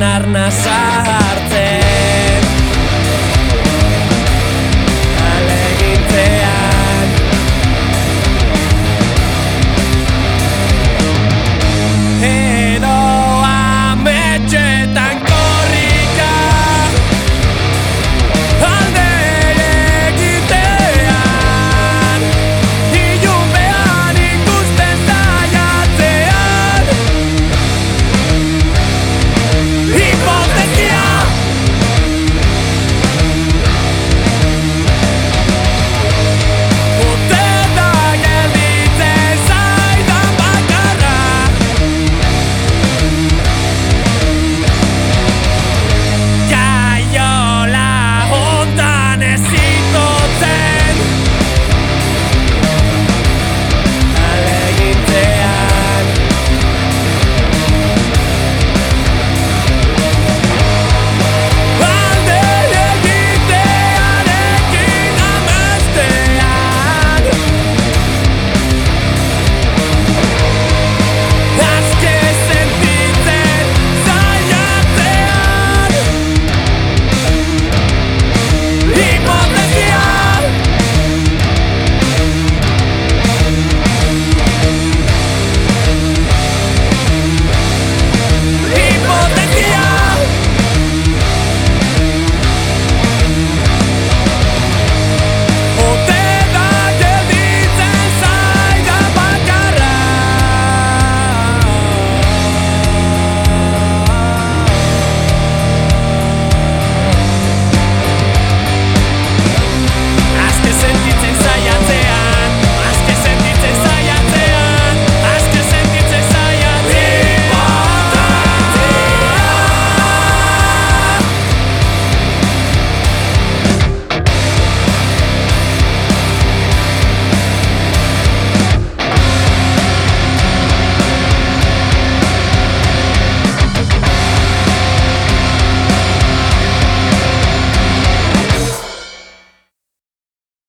narnasal.